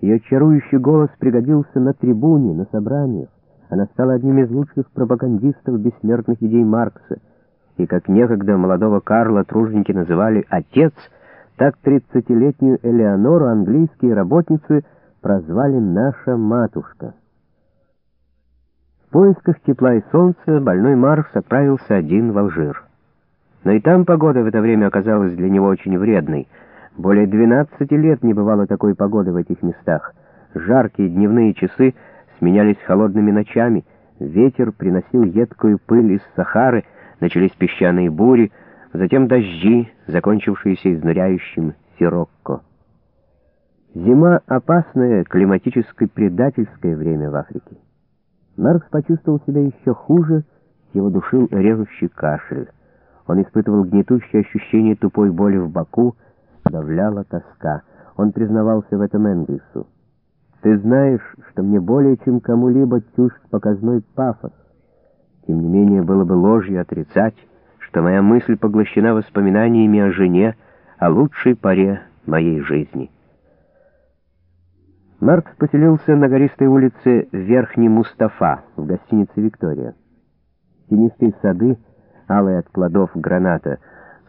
Ее чарующий голос пригодился на трибуне, на собраниях. Она стала одним из лучших пропагандистов бессмертных идей Маркса. И как некогда молодого Карла труженики называли «отец», так тридцатилетнюю Элеонору английские работницы прозвали «наша матушка». В поисках тепла и солнца больной Маркс отправился один в Алжир. Но и там погода в это время оказалась для него очень вредной. Более 12 лет не бывало такой погоды в этих местах. Жаркие дневные часы сменялись холодными ночами, ветер приносил едкую пыль из Сахары, начались песчаные бури, затем дожди, закончившиеся изнуряющим Сирокко. Зима — опасное климатическое предательское время в Африке. Маркс почувствовал себя еще хуже, его душил режущий кашель. Он испытывал гнетущее ощущение тупой боли в боку, давляла тоска. Он признавался в этом Энгельсу. «Ты знаешь, что мне более чем кому-либо чужд показной пафос. Тем не менее, было бы ложью отрицать, что моя мысль поглощена воспоминаниями о жене, о лучшей паре моей жизни». Маркс поселился на гористой улице Верхний Мустафа в гостинице «Виктория». Тенистые сады алые от плодов граната,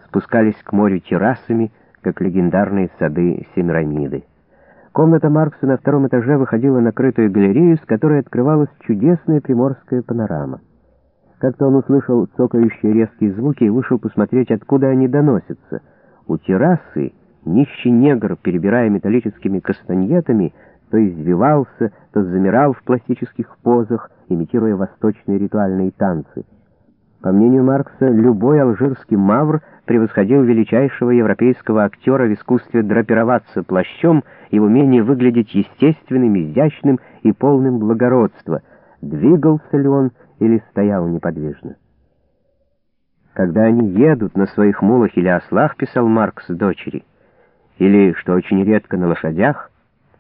спускались к морю террасами, как легендарные сады Семирамиды. Комната Маркса на втором этаже выходила на крытую галерею, с которой открывалась чудесная приморская панорама. Как-то он услышал цокающие резкие звуки и вышел посмотреть, откуда они доносятся. У террасы нищий негр, перебирая металлическими кастаньетами, то извивался, то замирал в пластических позах, имитируя восточные ритуальные танцы. По мнению Маркса, любой алжирский мавр превосходил величайшего европейского актера в искусстве драпироваться плащом и в умении выглядеть естественным, изящным и полным благородства, двигался ли он или стоял неподвижно. Когда они едут на своих мулах или ослах, писал Маркс дочери, или, что очень редко, на лошадях,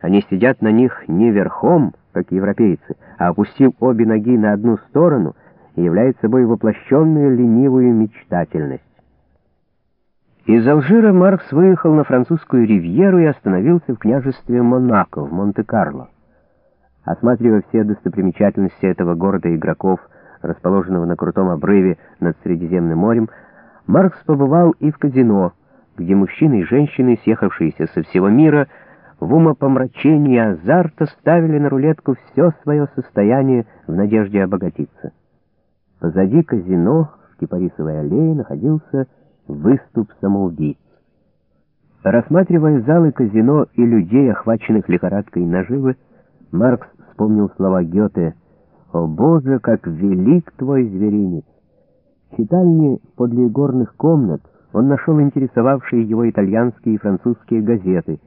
они сидят на них не верхом, как европейцы, а опустив обе ноги на одну сторону — является собой воплощенную ленивую мечтательность. Из Алжира Маркс выехал на французскую ривьеру и остановился в княжестве Монако в Монте-Карло. Осматривая все достопримечательности этого города игроков, расположенного на крутом обрыве над Средиземным морем, Маркс побывал и в казино, где мужчины и женщины, съехавшиеся со всего мира, в умопомрачении и азарта ставили на рулетку все свое состояние в надежде обогатиться. Позади казино в Кипарисовой аллее находился выступ самоубийц. Рассматривая залы казино и людей, охваченных лихорадкой наживы, Маркс вспомнил слова Гёте «О Боже, как велик твой зверинец!» В читальне подле горных комнат он нашел интересовавшие его итальянские и французские газеты,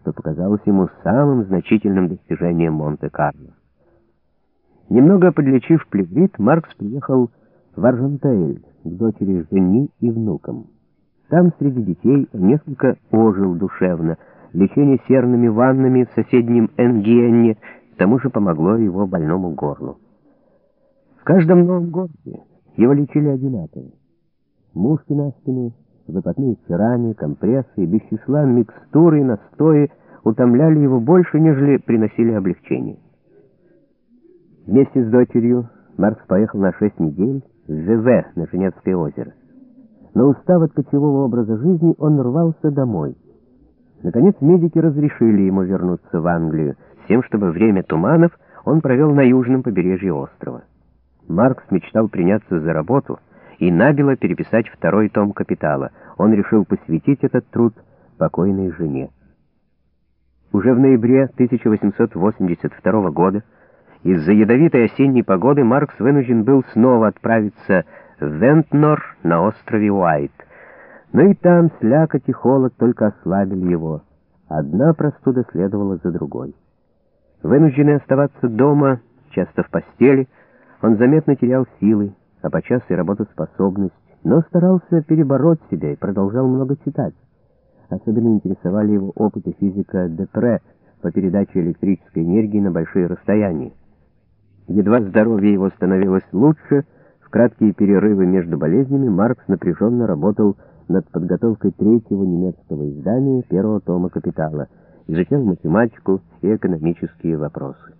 что показалось ему самым значительным достижением Монте-Карло. Немного подлечив плеврит, Маркс приехал в Аржентаэль к дочери жени и внукам. Там среди детей несколько ожил душевно. Лечение серными ваннами в соседнем Энгиенне к тому же помогло его больному горлу. В каждом новом городе его лечили одинаково. Мушки на спине, выпадные цирани, компрессы и без числа микстуры и настои утомляли его больше, нежели приносили облегчение. Вместе с дочерью Маркс поехал на шесть недель ЖВ на Женевское озеро. Но устав от кочевого образа жизни, он рвался домой. Наконец медики разрешили ему вернуться в Англию, с тем, чтобы время туманов он провел на южном побережье острова. Маркс мечтал приняться за работу и набело переписать второй том «Капитала». Он решил посвятить этот труд покойной жене. Уже в ноябре 1882 года из-за ядовитой осенней погоды Маркс вынужден был снова отправиться в Вентнор на острове Уайт. Но и там слякоть и холод только ослабили его. Одна простуда следовала за другой. Вынужденный оставаться дома, часто в постели, он заметно терял силы, а подчас и работоспособность, но старался перебороть себя и продолжал много читать. Особенно интересовали его опыты физика Депре по передаче электрической энергии на большие расстояния. Едва здоровье его становилось лучше, в краткие перерывы между болезнями Маркс напряженно работал над подготовкой третьего немецкого издания первого тома «Капитала» изучал математику и экономические вопросы.